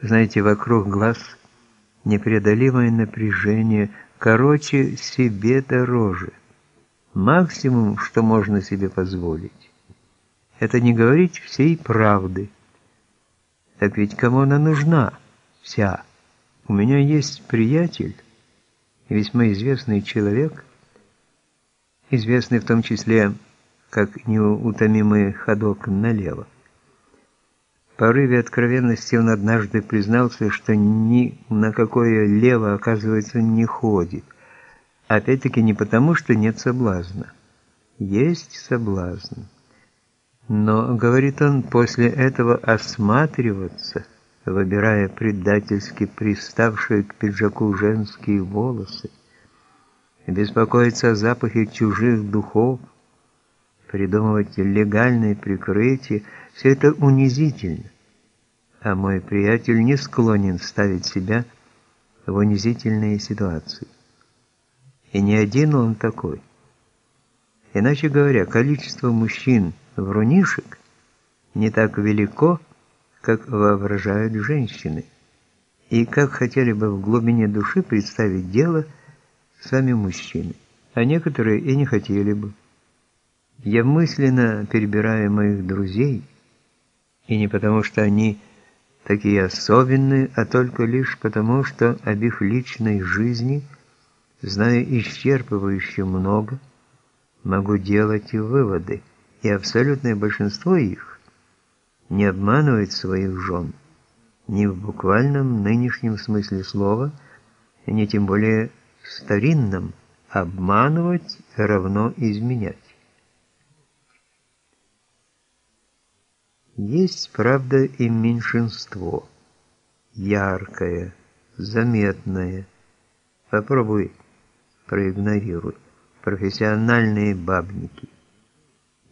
Знаете, вокруг глаз непреодолимое напряжение, короче, себе дороже. Максимум, что можно себе позволить, это не говорить всей правды. Так ведь кому она нужна? Вся. У меня есть приятель, весьма известный человек, известный в том числе как неутомимый ходок налево. Порыве откровенности он однажды признался, что ни на какое лево, оказывается, не ходит. Опять-таки не потому, что нет соблазна. Есть соблазн. Но, говорит он, после этого осматриваться, выбирая предательски приставшие к пиджаку женские волосы, беспокоиться о запахе чужих духов, придумывать легальные прикрытия, все это унизительно. А мой приятель не склонен ставить себя в унизительные ситуации. И не один он такой. Иначе говоря, количество мужчин врунишек не так велико, как воображают женщины, и как хотели бы в глубине души представить дело сами мужчины, а некоторые и не хотели бы. Я мысленно перебираю моих друзей, и не потому, что они такие особенные, а только лишь потому, что об их личной жизни знаю исчерпывающе много, могу делать и выводы, и абсолютное большинство их не обманывает своих жен, ни в буквальном нынешнем смысле слова, и не тем более в старинном, обманывать равно изменять. Есть, правда, и меньшинство, яркое, заметное. Попробуй проигнорируй. Профессиональные бабники,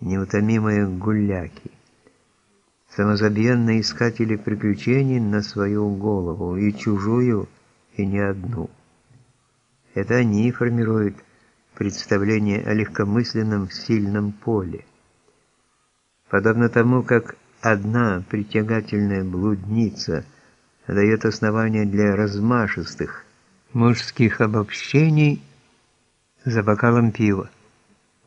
неутомимые гуляки, самозабвенные искатели приключений на свою голову, и чужую, и не одну. Это они формируют представление о легкомысленном сильном поле. Подобно тому, как одна притягательная блудница дает основания для размашистых мужских обобщений за бокалом пива.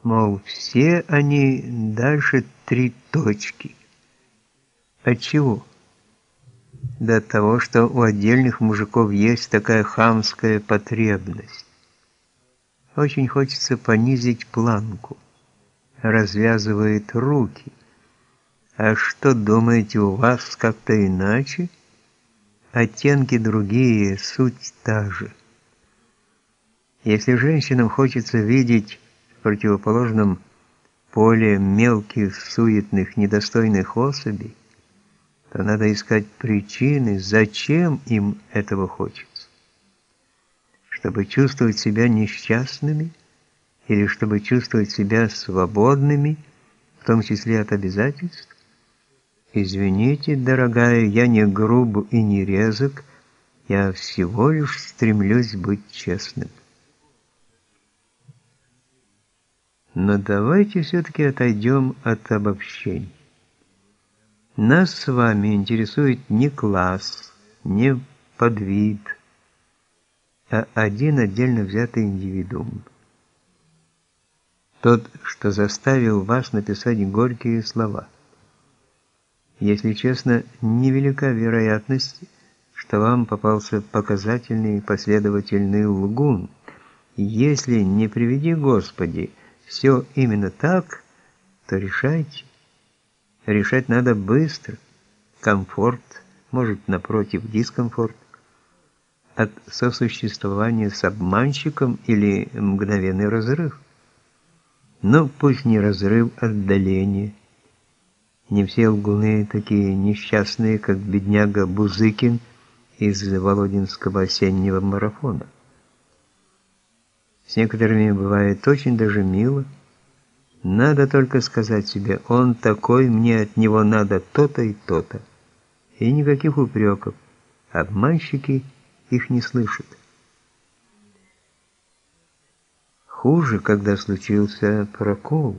Мол, все они дальше три точки. От чего? До того, что у отдельных мужиков есть такая хамская потребность. Очень хочется понизить планку. Развязывает руки. А что думаете, у вас как-то иначе? Оттенки другие, суть та же. Если женщинам хочется видеть в противоположном поле мелких, суетных, недостойных особей, то надо искать причины, зачем им этого хочется. Чтобы чувствовать себя несчастными или чтобы чувствовать себя свободными, в том числе от обязательств? Извините, дорогая, я не груб и не резок, я всего лишь стремлюсь быть честным. Но давайте все-таки отойдем от обобщений. Нас с вами интересует не класс, не подвид, а один отдельно взятый индивидуум. Тот, что заставил вас написать горькие слова – если честно, невелика вероятность, что вам попался показательный последовательный лгун. Если не приведи Господи, все именно так, то решайте. Решать надо быстро. Комфорт, может, напротив, дискомфорт. От сосуществования с обманщиком или мгновенный разрыв. Ну, пусть не разрыв, отдаление. Не все лгуны такие несчастные, как бедняга Бузыкин из Володинского осеннего марафона. С некоторыми бывает очень даже мило. Надо только сказать себе, он такой, мне от него надо то-то и то-то. И никаких упреков. Обманщики их не слышат. Хуже, когда случился прокол,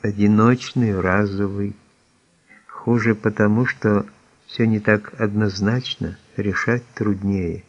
одиночный, разовый, Хуже потому, что Все не так однозначно, решать труднее.